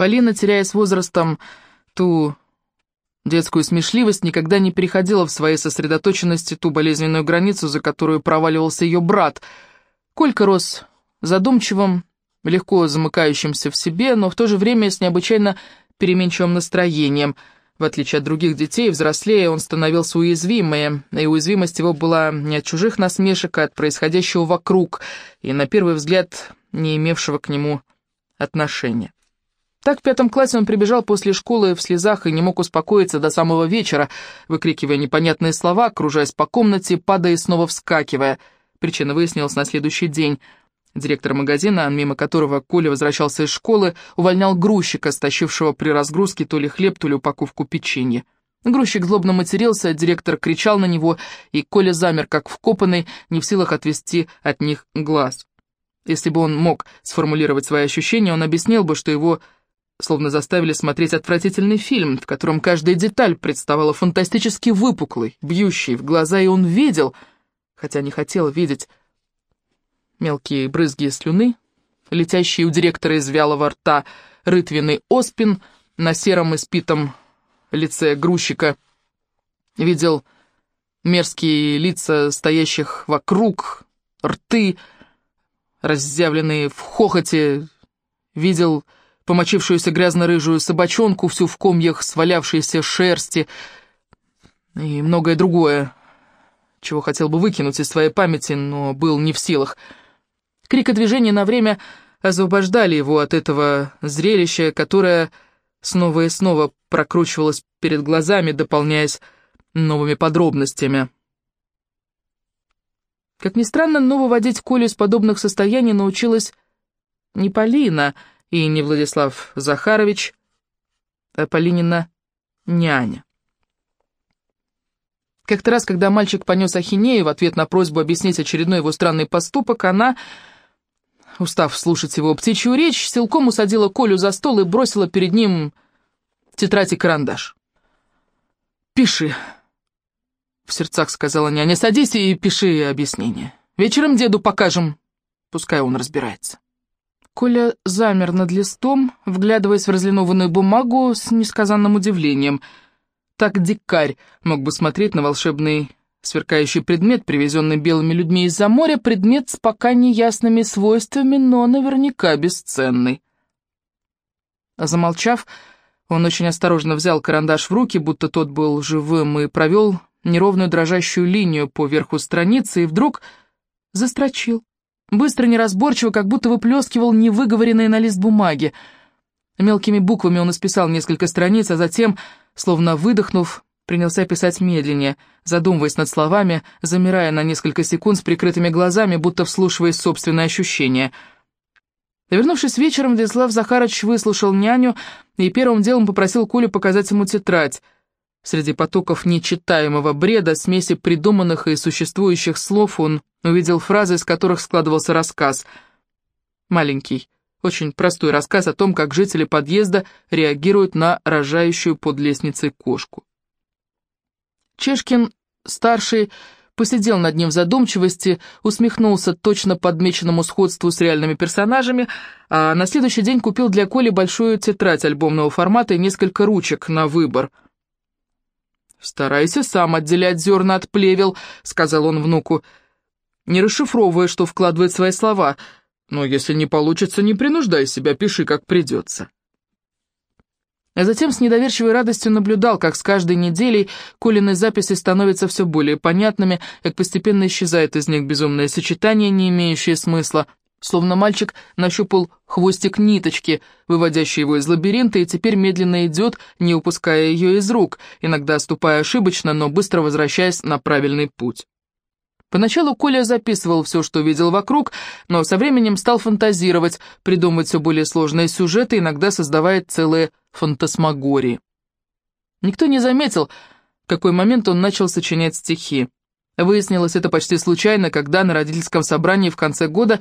Полина, теряя с возрастом ту детскую смешливость, никогда не переходила в своей сосредоточенности ту болезненную границу, за которую проваливался ее брат. Колька рос задумчивым, легко замыкающимся в себе, но в то же время с необычайно переменчивым настроением. В отличие от других детей, взрослее он становился уязвимым, и уязвимость его была не от чужих насмешек, а от происходящего вокруг, и, на первый взгляд, не имевшего к нему отношения. Так в пятом классе он прибежал после школы в слезах и не мог успокоиться до самого вечера, выкрикивая непонятные слова, кружаясь по комнате, падая и снова вскакивая. Причина выяснилась на следующий день — Директор магазина, мимо которого Коля возвращался из школы, увольнял грузчика, стащившего при разгрузке то ли хлеб, то ли упаковку печенья. Грузчик злобно матерился, директор кричал на него, и Коля замер, как вкопанный, не в силах отвести от них глаз. Если бы он мог сформулировать свои ощущения, он объяснил бы, что его словно заставили смотреть отвратительный фильм, в котором каждая деталь представала фантастически выпуклой, бьющей в глаза, и он видел, хотя не хотел видеть, мелкие брызги слюны, летящие у директора из вялого рта рытвенный оспин на сером испитом лице грузчика. Видел мерзкие лица стоящих вокруг, рты, разъявленные в хохоте. Видел помочившуюся грязно-рыжую собачонку, всю в комьях свалявшейся шерсти и многое другое, чего хотел бы выкинуть из своей памяти, но был не в силах — Крик и движение на время освобождали его от этого зрелища, которое снова и снова прокручивалось перед глазами, дополняясь новыми подробностями. Как ни странно, но выводить Колю из подобных состояний научилась не Полина и не Владислав Захарович, а Полинина няня. Как-то раз, когда мальчик понес ахинею в ответ на просьбу объяснить очередной его странный поступок, она устав слушать его птичью речь, силком усадила Колю за стол и бросила перед ним тетрадь и карандаш. «Пиши», — в сердцах сказала няня, — «садись и пиши объяснение. Вечером деду покажем, пускай он разбирается». Коля замер над листом, вглядываясь в разлинованную бумагу с несказанным удивлением. Так дикарь мог бы смотреть на волшебный Сверкающий предмет, привезенный белыми людьми из-за моря, предмет с пока неясными свойствами, но наверняка бесценный. Замолчав, он очень осторожно взял карандаш в руки, будто тот был живым, и провел неровную дрожащую линию по верху страницы, и вдруг застрочил. Быстро, неразборчиво, как будто выплескивал невыговоренные на лист бумаги. Мелкими буквами он исписал несколько страниц, а затем, словно выдохнув, принялся писать медленнее, задумываясь над словами, замирая на несколько секунд с прикрытыми глазами, будто вслушиваясь в собственные ощущения. Вернувшись вечером, Владислав Захарович выслушал няню и первым делом попросил Колю показать ему тетрадь. Среди потоков нечитаемого бреда, смеси придуманных и существующих слов он увидел фразы, из которых складывался рассказ. Маленький, очень простой рассказ о том, как жители подъезда реагируют на рожающую под лестницей кошку. Чешкин, старший, посидел над ним в задумчивости, усмехнулся точно подмеченному сходству с реальными персонажами, а на следующий день купил для Коли большую тетрадь альбомного формата и несколько ручек на выбор. «Старайся сам отделять зерна от плевел», — сказал он внуку, не расшифровывая, что вкладывает свои слова, «но если не получится, не принуждай себя, пиши, как придется». А затем с недоверчивой радостью наблюдал, как с каждой неделей Колины записи становятся все более понятными, как постепенно исчезает из них безумное сочетание, не имеющее смысла, словно мальчик нащупал хвостик ниточки, выводящий его из лабиринта, и теперь медленно идет, не упуская ее из рук, иногда ступая ошибочно, но быстро возвращаясь на правильный путь. Поначалу Коля записывал все, что видел вокруг, но со временем стал фантазировать, придумывать все более сложные сюжеты, иногда создавая целые фантасмагории. Никто не заметил, в какой момент он начал сочинять стихи. Выяснилось это почти случайно, когда на родительском собрании в конце года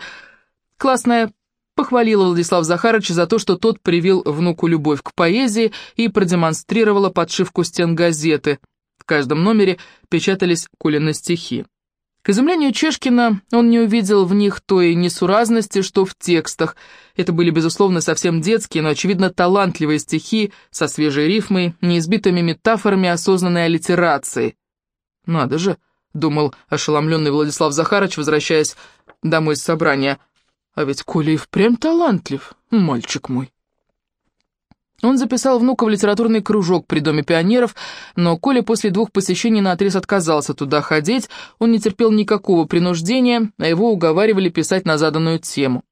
классная похвалила Владислав Захарович за то, что тот привил внуку любовь к поэзии и продемонстрировала подшивку стен газеты. В каждом номере печатались Колины стихи. К изумлению Чешкина он не увидел в них той несуразности, что в текстах. Это были, безусловно, совсем детские, но, очевидно, талантливые стихи со свежей рифмой, неизбитыми метафорами осознанной аллитерации. «Надо же», — думал ошеломленный Владислав Захарович, возвращаясь домой с собрания, «а ведь Коля и впрямь талантлив, мальчик мой». Он записал внука в литературный кружок при Доме пионеров, но Коля после двух посещений наотрез отказался туда ходить, он не терпел никакого принуждения, а его уговаривали писать на заданную тему.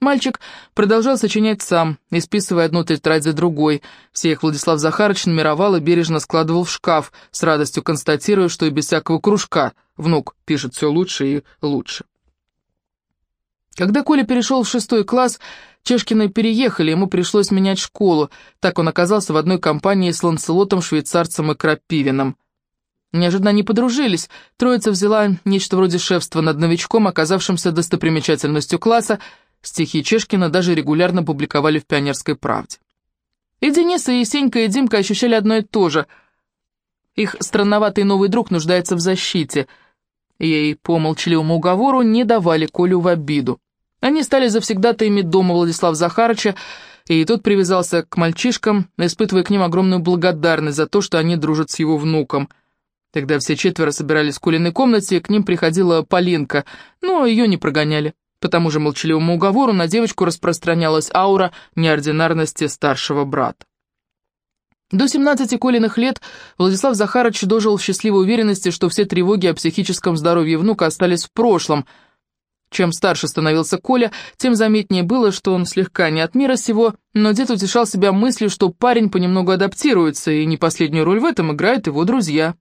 Мальчик продолжал сочинять сам, исписывая одну тетрадь за другой. Все их Владислав Захарович номеровал и бережно складывал в шкаф, с радостью констатируя, что и без всякого кружка внук пишет все лучше и лучше. Когда Коля перешел в шестой класс, Чешкины переехали, ему пришлось менять школу. Так он оказался в одной компании с Ланселотом, швейцарцем и Крапивиным. Неожиданно они подружились. Троица взяла нечто вроде шефства над новичком, оказавшимся достопримечательностью класса. Стихи Чешкина даже регулярно публиковали в «Пионерской правде». И Денис, и Сенька, и Димка ощущали одно и то же. Их странноватый новый друг нуждается в защите. Ей по молчаливому уговору не давали Колю в обиду. Они стали завсегдатаями дома Владислава Захарыча, и тот привязался к мальчишкам, испытывая к ним огромную благодарность за то, что они дружат с его внуком. Тогда все четверо собирались в Колиной комнате, к ним приходила Полинка, но ее не прогоняли. По тому же молчаливому уговору на девочку распространялась аура неординарности старшего брата. До 17 Колиных лет Владислав Захарович дожил в счастливой уверенности, что все тревоги о психическом здоровье внука остались в прошлом – чем старше становился Коля, тем заметнее было, что он слегка не от мира сего, но дед утешал себя мыслью, что парень понемногу адаптируется, и не последнюю роль в этом играют его друзья.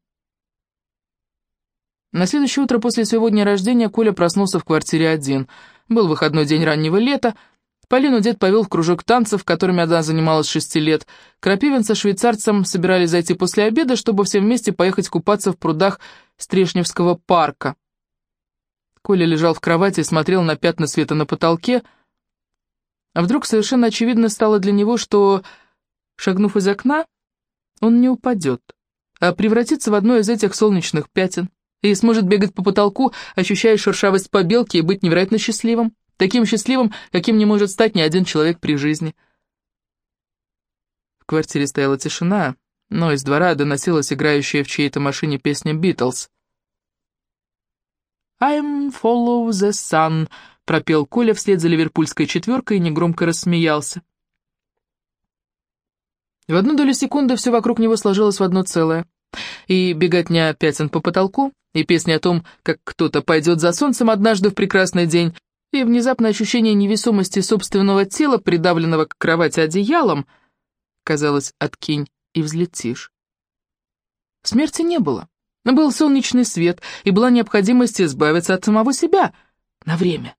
На следующее утро после своего дня рождения Коля проснулся в квартире один. Был выходной день раннего лета. Полину дед повел в кружок танцев, которыми она занималась шести лет. Крапивин со швейцарцем собирались зайти после обеда, чтобы все вместе поехать купаться в прудах Стрешневского парка. Коля лежал в кровати и смотрел на пятна света на потолке. А вдруг совершенно очевидно стало для него, что, шагнув из окна, он не упадет, а превратится в одно из этих солнечных пятен и сможет бегать по потолку, ощущая шершавость побелки и быть невероятно счастливым, таким счастливым, каким не может стать ни один человек при жизни. В квартире стояла тишина, но из двора доносилась играющая в чьей-то машине песня «Битлз». «I'm follow the sun», — пропел Коля вслед за ливерпульской четверкой и негромко рассмеялся. В одну долю секунды все вокруг него сложилось в одно целое. И беготня пятен по потолку, и песня о том, как кто-то пойдет за солнцем однажды в прекрасный день, и внезапное ощущение невесомости собственного тела, придавленного к кровати одеялом, казалось, откинь и взлетишь. Смерти не было. Был солнечный свет, и была необходимость избавиться от самого себя на время,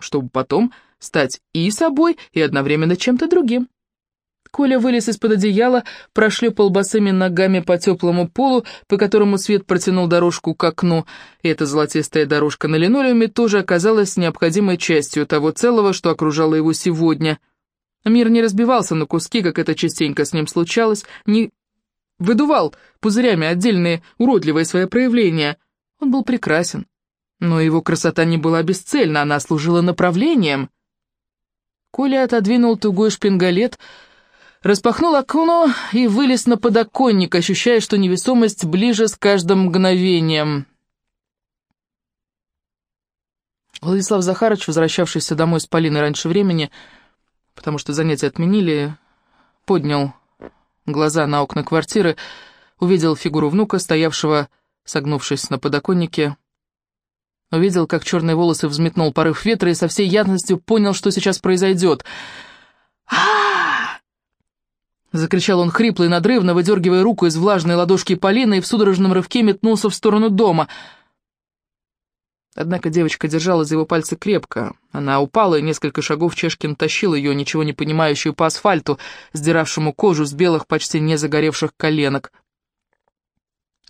чтобы потом стать и собой, и одновременно чем-то другим. Коля вылез из-под одеяла, прошлепал босыми ногами по теплому полу, по которому свет протянул дорожку к окну, и эта золотистая дорожка на линолеуме тоже оказалась необходимой частью того целого, что окружало его сегодня. Мир не разбивался на куски, как это частенько с ним случалось, не выдувал пузырями отдельные уродливые свои проявления. Он был прекрасен, но его красота не была бесцельна, она служила направлением. Коля отодвинул тугой шпингалет, распахнул окно и вылез на подоконник, ощущая, что невесомость ближе с каждым мгновением. Владислав Захарович, возвращавшийся домой с Полиной раньше времени, потому что занятия отменили, поднял глаза на окна квартиры, увидел фигуру внука, стоявшего, согнувшись на подоконнике. Увидел, как черные волосы взметнул порыв ветра и со всей ясностью понял, что сейчас произойдет. а Закричал он хрипло и надрывно, выдергивая руку из влажной ладошки Полины и в судорожном рывке метнулся в сторону дома — Однако девочка держала за его пальцы крепко. Она упала, и несколько шагов Чешкин тащил ее, ничего не понимающую, по асфальту, сдиравшему кожу с белых, почти не загоревших коленок.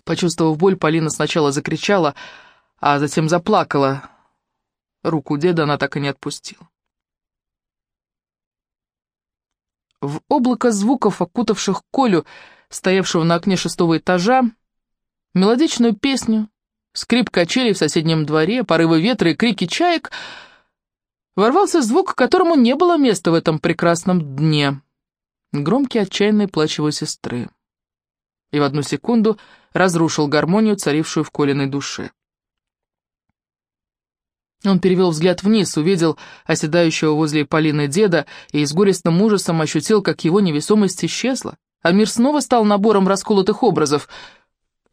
Почувствовав боль, Полина сначала закричала, а затем заплакала. Руку деда она так и не отпустила. В облако звуков, окутавших Колю, стоявшего на окне шестого этажа, мелодичную песню, скрип качелей в соседнем дворе, порывы ветра и крики чаек, ворвался звук, которому не было места в этом прекрасном дне. Громкий отчаянный плач его сестры. И в одну секунду разрушил гармонию, царившую в Колиной душе. Он перевел взгляд вниз, увидел оседающего возле Полины деда и с горестным ужасом ощутил, как его невесомость исчезла, а мир снова стал набором расколотых образов.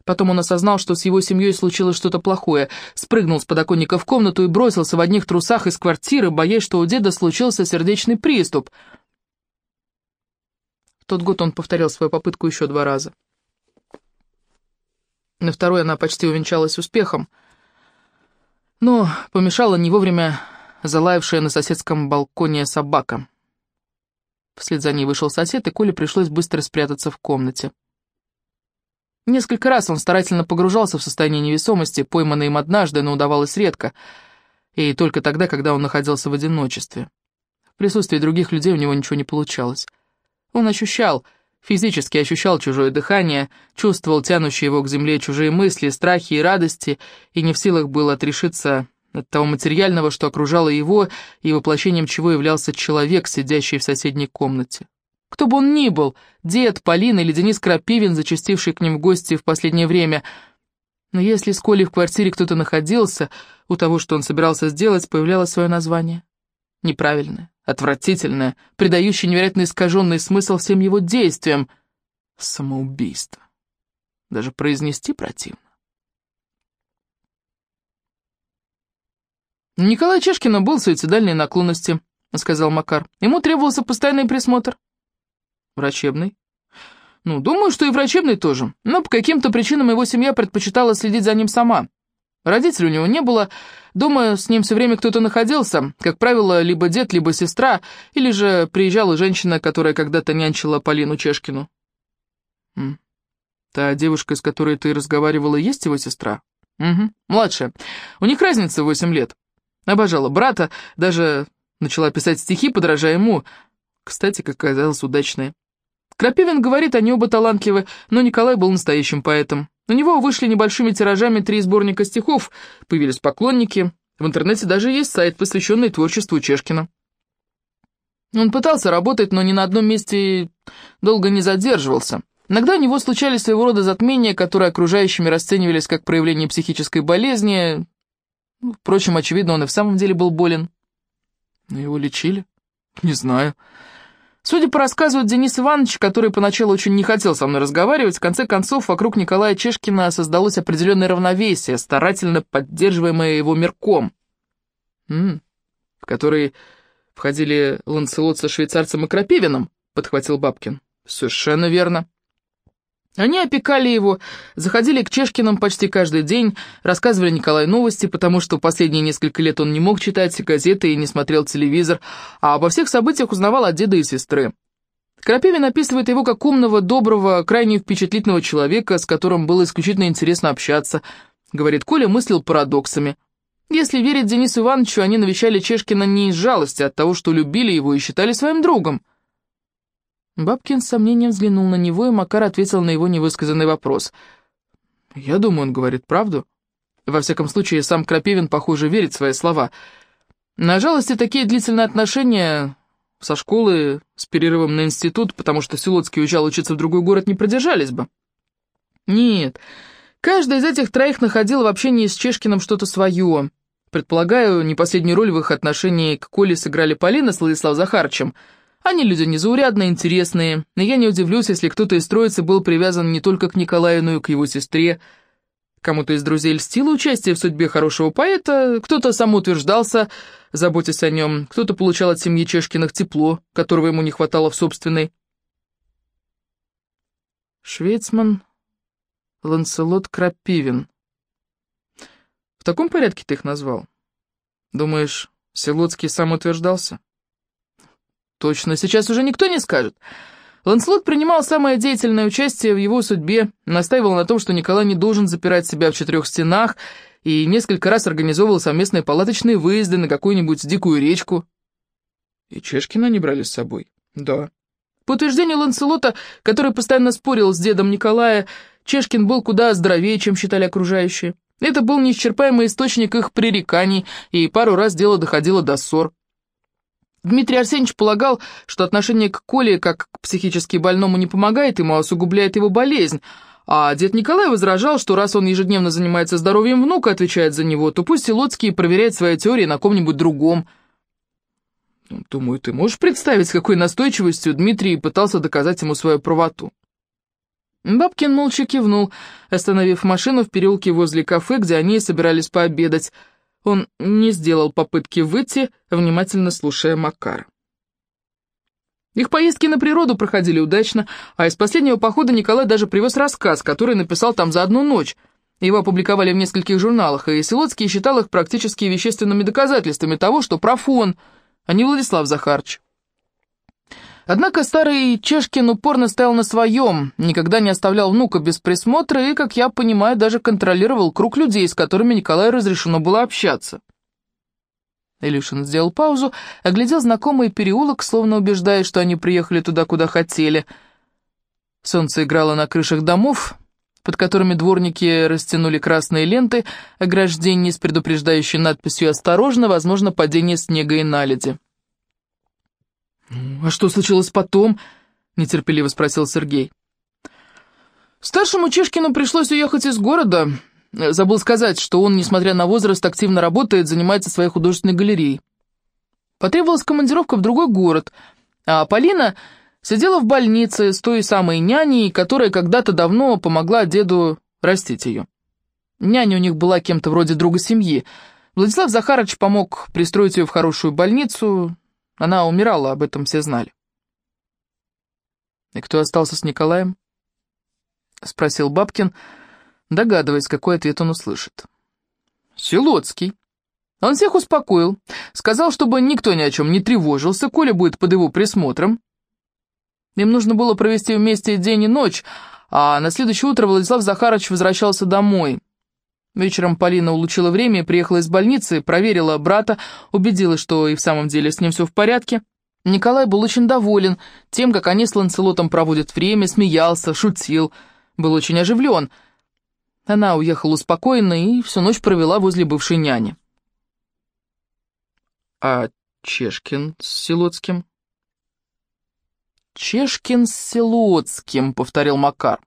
Потом он осознал, что с его семьей случилось что-то плохое, спрыгнул с подоконника в комнату и бросился в одних трусах из квартиры, боясь, что у деда случился сердечный приступ. В тот год он повторил свою попытку еще два раза. На второй она почти увенчалась успехом — но помешала не вовремя залаявшая на соседском балконе собака. Вслед за ней вышел сосед, и Коле пришлось быстро спрятаться в комнате. Несколько раз он старательно погружался в состояние невесомости, пойманный им однажды, но удавалось редко, и только тогда, когда он находился в одиночестве. В присутствии других людей у него ничего не получалось. Он ощущал, Физически ощущал чужое дыхание, чувствовал тянущие его к земле чужие мысли, страхи и радости, и не в силах был отрешиться от того материального, что окружало его, и воплощением чего являлся человек, сидящий в соседней комнате. Кто бы он ни был, дед, Полина или Денис Крапивин, зачастивший к ним в гости в последнее время. Но если с Колей в квартире кто-то находился, у того, что он собирался сделать, появлялось свое название. Неправильное отвратительное, придающее невероятно искаженный смысл всем его действиям. Самоубийство. Даже произнести противно. Николай Чешкину был суицидальной наклонности, сказал Макар. Ему требовался постоянный присмотр. Врачебный? Ну, думаю, что и врачебный тоже. Но по каким-то причинам его семья предпочитала следить за ним сама. Родителей у него не было, дома с ним все время кто-то находился, как правило, либо дед, либо сестра, или же приезжала женщина, которая когда-то нянчила Полину Чешкину. Та девушка, с которой ты разговаривала, есть его сестра? Угу, младшая. У них разница восемь лет. Обожала брата, даже начала писать стихи, подражая ему. Кстати, как оказалось, удачные. Крапивин говорит, они оба талантливы, но Николай был настоящим поэтом. У него вышли небольшими тиражами три сборника стихов, появились поклонники. В интернете даже есть сайт, посвященный творчеству Чешкина. Он пытался работать, но ни на одном месте долго не задерживался. Иногда у него случались своего рода затмения, которые окружающими расценивались как проявление психической болезни. Впрочем, очевидно, он и в самом деле был болен. Его лечили? Не знаю. Судя по рассказу Дениса Ивановича, который поначалу очень не хотел со мной разговаривать, в конце концов вокруг Николая Чешкина создалось определенное равновесие, старательно поддерживаемое его мерком, М -м, в который входили Ланселот со швейцарцем и Крапивиным, подхватил Бабкин. Совершенно верно. Они опекали его, заходили к Чешкиным почти каждый день, рассказывали Николаю новости, потому что последние несколько лет он не мог читать газеты и не смотрел телевизор, а обо всех событиях узнавал от деда и сестры. Крапивин описывает его как умного, доброго, крайне впечатлительного человека, с которым было исключительно интересно общаться. Говорит, Коля мыслил парадоксами. Если верить Денису Ивановичу, они навещали Чешкина не из жалости, а от того, что любили его и считали своим другом. Бабкин с сомнением взглянул на него, и Макар ответил на его невысказанный вопрос. «Я думаю, он говорит правду. Во всяком случае, сам Крапивин, похоже, верит в свои слова. На жалости такие длительные отношения со школы с перерывом на институт, потому что Силотский уезжал учиться в другой город, не продержались бы. Нет, каждый из этих троих находил в общении с Чешкиным что-то свое. Предполагаю, не последнюю роль в их отношении к Коле сыграли Полина с Владислав Захарычем — они люди незаурядные, интересные, и я не удивлюсь, если кто-то из троицы был привязан не только к Николаю, но и к его сестре. Кому-то из друзей льстило участие в судьбе хорошего поэта, кто-то самоутверждался, заботясь о нем, кто-то получал от семьи Чешкиных тепло, которого ему не хватало в собственной. Швейцман, Ланселот Крапивин. В таком порядке ты их назвал? Думаешь, Селоцкий сам утверждался? Точно, сейчас уже никто не скажет. Ланслот принимал самое деятельное участие в его судьбе, настаивал на том, что Николай не должен запирать себя в четырех стенах, и несколько раз организовывал совместные палаточные выезды на какую-нибудь дикую речку. И Чешкина не брали с собой? Да. По утверждению Ланселота, который постоянно спорил с дедом Николая, Чешкин был куда здоровее, чем считали окружающие. Это был неисчерпаемый источник их пререканий, и пару раз дело доходило до ссор. Дмитрий Арсеньевич полагал, что отношение к Коле как к психически больному не помогает ему, а усугубляет его болезнь, а дед Николай возражал, что раз он ежедневно занимается здоровьем внука, отвечает за него, то пусть Силоцкий проверяет свои теории на ком-нибудь другом. Думаю, ты можешь представить, с какой настойчивостью Дмитрий пытался доказать ему свою правоту. Бабкин молча кивнул, остановив машину в переулке возле кафе, где они собирались пообедать. Он не сделал попытки выйти, внимательно слушая Макар. Их поездки на природу проходили удачно, а из последнего похода Николай даже привез рассказ, который написал там за одну ночь. Его опубликовали в нескольких журналах, и Силоцкий считал их практически вещественными доказательствами того, что профон, а не Владислав Захарч. Однако старый Чешкин упорно стоял на своем, никогда не оставлял внука без присмотра и, как я понимаю, даже контролировал круг людей, с которыми Николаю разрешено было общаться. Илюшин сделал паузу, оглядел знакомый переулок, словно убеждая, что они приехали туда, куда хотели. Солнце играло на крышах домов, под которыми дворники растянули красные ленты, ограждение с предупреждающей надписью «Осторожно, возможно падение снега и наледи». «А что случилось потом?» — нетерпеливо спросил Сергей. «Старшему Чешкину пришлось уехать из города», Забыл сказать, что он, несмотря на возраст, активно работает, занимается своей художественной галереей. Потребовалась командировка в другой город, а Полина сидела в больнице с той самой няней, которая когда-то давно помогла деду растить ее. Няня у них была кем-то вроде друга семьи. Владислав Захарович помог пристроить ее в хорошую больницу. Она умирала, об этом все знали. «И кто остался с Николаем?» — спросил Бабкин, — догадываясь, какой ответ он услышит. «Силоцкий. Он всех успокоил, сказал, чтобы никто ни о чем не тревожился, Коля будет под его присмотром. Им нужно было провести вместе день и ночь, а на следующее утро Владислав Захарович возвращался домой. Вечером Полина улучила время и приехала из больницы, проверила брата, убедилась, что и в самом деле с ним все в порядке. Николай был очень доволен тем, как они с Ланцелотом проводят время, смеялся, шутил, был очень оживлен — она уехала спокойно и всю ночь провела возле бывшей няни. «А Чешкин с Силоцким?» «Чешкин с Силоцким», — повторил Макар.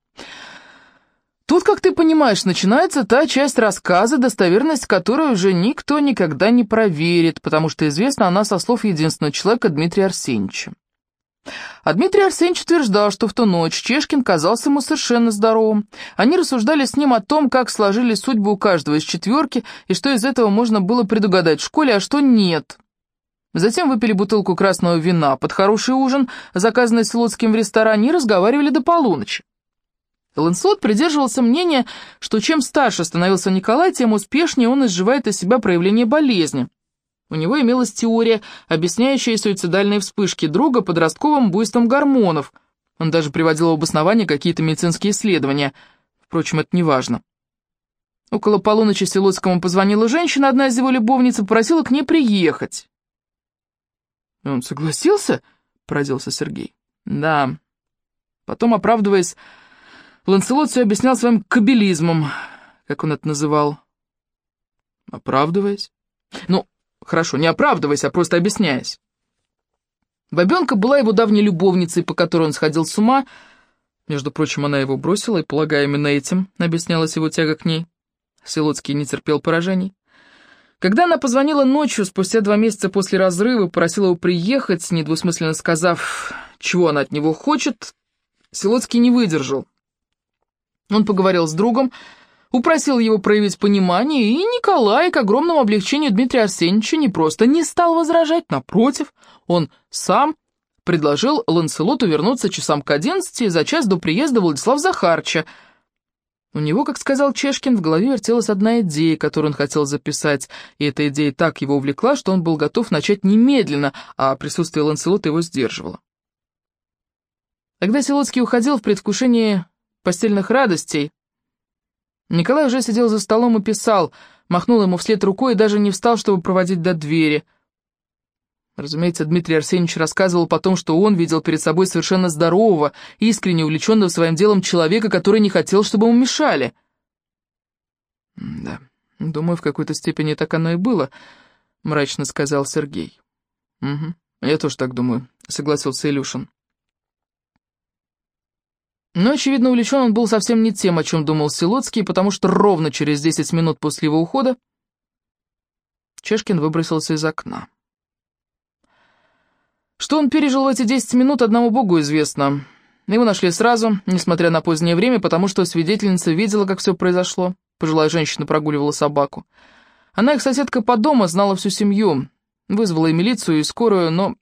«Тут, как ты понимаешь, начинается та часть рассказа, достоверность которой уже никто никогда не проверит, потому что известна она со слов единственного человека Дмитрия Арсеньевича. А Дмитрий Арсеньевич утверждал, что в ту ночь Чешкин казался ему совершенно здоровым. Они рассуждали с ним о том, как сложились судьбы у каждого из четверки, и что из этого можно было предугадать в школе, а что нет. Затем выпили бутылку красного вина под хороший ужин, заказанный Слуцким в ресторане, и разговаривали до полуночи. Ланслот придерживался мнения, что чем старше становился Николай, тем успешнее он изживает из себя проявление болезни. У него имелась теория, объясняющая суицидальные вспышки друга подростковым буйством гормонов. Он даже приводил в обоснование какие-то медицинские исследования. Впрочем, это не важно. Около полуночи Силоцкому позвонила женщина, одна из его любовниц, и попросила к ней приехать. «Он согласился?» — поразился Сергей. «Да». Потом, оправдываясь, Ланселот все объяснял своим кабелизмом, как он это называл. «Оправдываясь?» «Ну, Хорошо, не оправдывайся, а просто объясняясь. Бабенка была его давней любовницей, по которой он сходил с ума. Между прочим, она его бросила, и, полагаю, именно этим объяснялась его тяга к ней. Силоцкий не терпел поражений. Когда она позвонила ночью, спустя два месяца после разрыва, просила его приехать, недвусмысленно сказав, чего она от него хочет, Силоцкий не выдержал. Он поговорил с другом, упросил его проявить понимание, и Николай, к огромному облегчению Дмитрия Арсеньевича, не просто не стал возражать, напротив, он сам предложил Ланселоту вернуться часам к одиннадцати за час до приезда Владислава Захарча. У него, как сказал Чешкин, в голове вертелась одна идея, которую он хотел записать, и эта идея так его увлекла, что он был готов начать немедленно, а присутствие Ланселота его сдерживало. Когда Селоцкий уходил в предвкушении постельных радостей, Николай уже сидел за столом и писал, махнул ему вслед рукой и даже не встал, чтобы проводить до двери. Разумеется, Дмитрий Арсеньевич рассказывал потом, что он видел перед собой совершенно здорового, искренне увлеченного своим делом человека, который не хотел, чтобы ему мешали. «Да, думаю, в какой-то степени так оно и было», — мрачно сказал Сергей. «Угу, я тоже так думаю», — согласился Илюшин. Но, очевидно, увлечен он был совсем не тем, о чем думал Силоцкий, потому что ровно через десять минут после его ухода Чешкин выбросился из окна. Что он пережил в эти десять минут, одному богу известно. Его нашли сразу, несмотря на позднее время, потому что свидетельница видела, как все произошло. Пожилая женщина прогуливала собаку. Она их соседка по дому, знала всю семью. Вызвала и милицию, и скорую, но...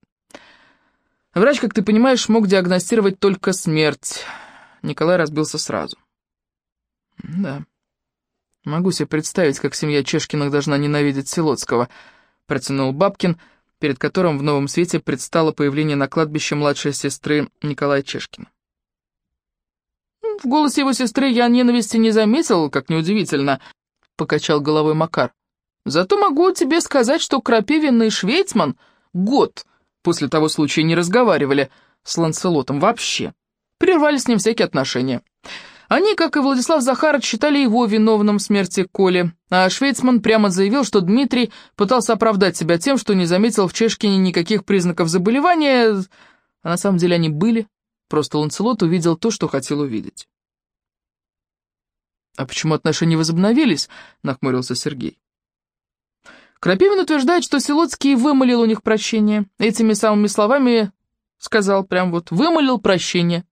Врач, как ты понимаешь, мог диагностировать только смерть. Николай разбился сразу. Да, могу себе представить, как семья Чешкиных должна ненавидеть Силоцкого, протянул Бабкин, — перед которым в новом свете предстало появление на кладбище младшей сестры Николая Чешкина. «В голосе его сестры я ненависти не заметил, как неудивительно», — покачал головой Макар. «Зато могу тебе сказать, что Крапивин и Швейцман год после того случая не разговаривали с Ланселотом вообще. Прервали с ним всякие отношения. Они, как и Владислав Захарович, считали его виновным в смерти Коли, а Швейцман прямо заявил, что Дмитрий пытался оправдать себя тем, что не заметил в Чешкине никаких признаков заболевания, а на самом деле они были, просто Ланцелот увидел то, что хотел увидеть. «А почему отношения возобновились?» — нахмурился Сергей. Крапивин утверждает, что Селоцкий вымолил у них прощение. Этими самыми словами сказал прям вот «вымолил прощение».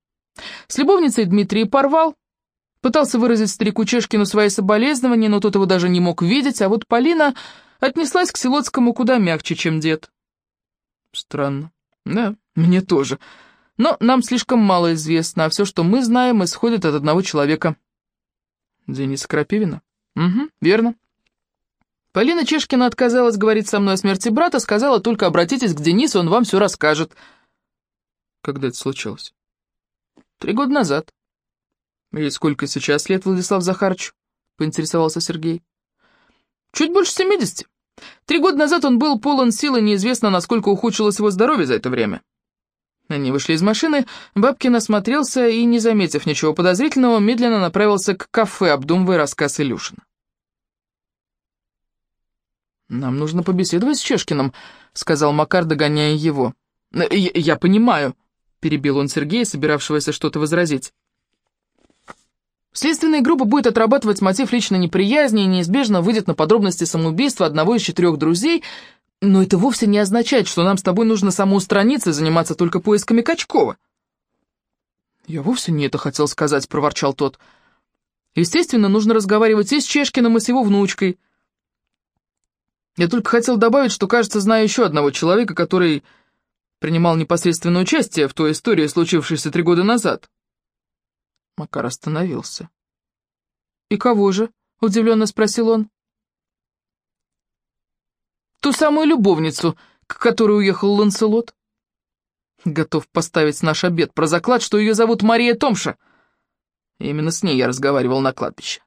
С любовницей Дмитрий порвал, Пытался выразить старику Чешкину свои соболезнования, но тот его даже не мог видеть, а вот Полина отнеслась к Силотскому куда мягче, чем дед. Странно. Да, мне тоже. Но нам слишком мало известно, а все, что мы знаем, исходит от одного человека. Дениса Крапивина? Угу, верно. Полина Чешкина отказалась говорить со мной о смерти брата, сказала только обратитесь к Денису, он вам все расскажет. Когда это случилось? Три года назад. «И сколько сейчас лет Владислав Захарович?» — поинтересовался Сергей. «Чуть больше семидесяти. Три года назад он был полон сил, и неизвестно, насколько ухудшилось его здоровье за это время». Они вышли из машины, Бабкин осмотрелся и, не заметив ничего подозрительного, медленно направился к кафе, обдумывая рассказ Илюшина. «Нам нужно побеседовать с Чешкиным», — сказал Макар, догоняя его. «Я, я понимаю», — перебил он Сергея, собиравшегося что-то возразить. Следственная группа будет отрабатывать мотив личной неприязни и неизбежно выйдет на подробности самоубийства одного из четырех друзей, но это вовсе не означает, что нам с тобой нужно самоустраниться и заниматься только поисками Качкова. «Я вовсе не это хотел сказать», — проворчал тот. «Естественно, нужно разговаривать и с Чешкиным, и с его внучкой. Я только хотел добавить, что, кажется, знаю еще одного человека, который принимал непосредственное участие в той истории, случившейся три года назад». Макар остановился. «И кого же?» — удивленно спросил он. «Ту самую любовницу, к которой уехал Ланселот. Готов поставить наш обед про заклад, что ее зовут Мария Томша. Именно с ней я разговаривал на кладбище.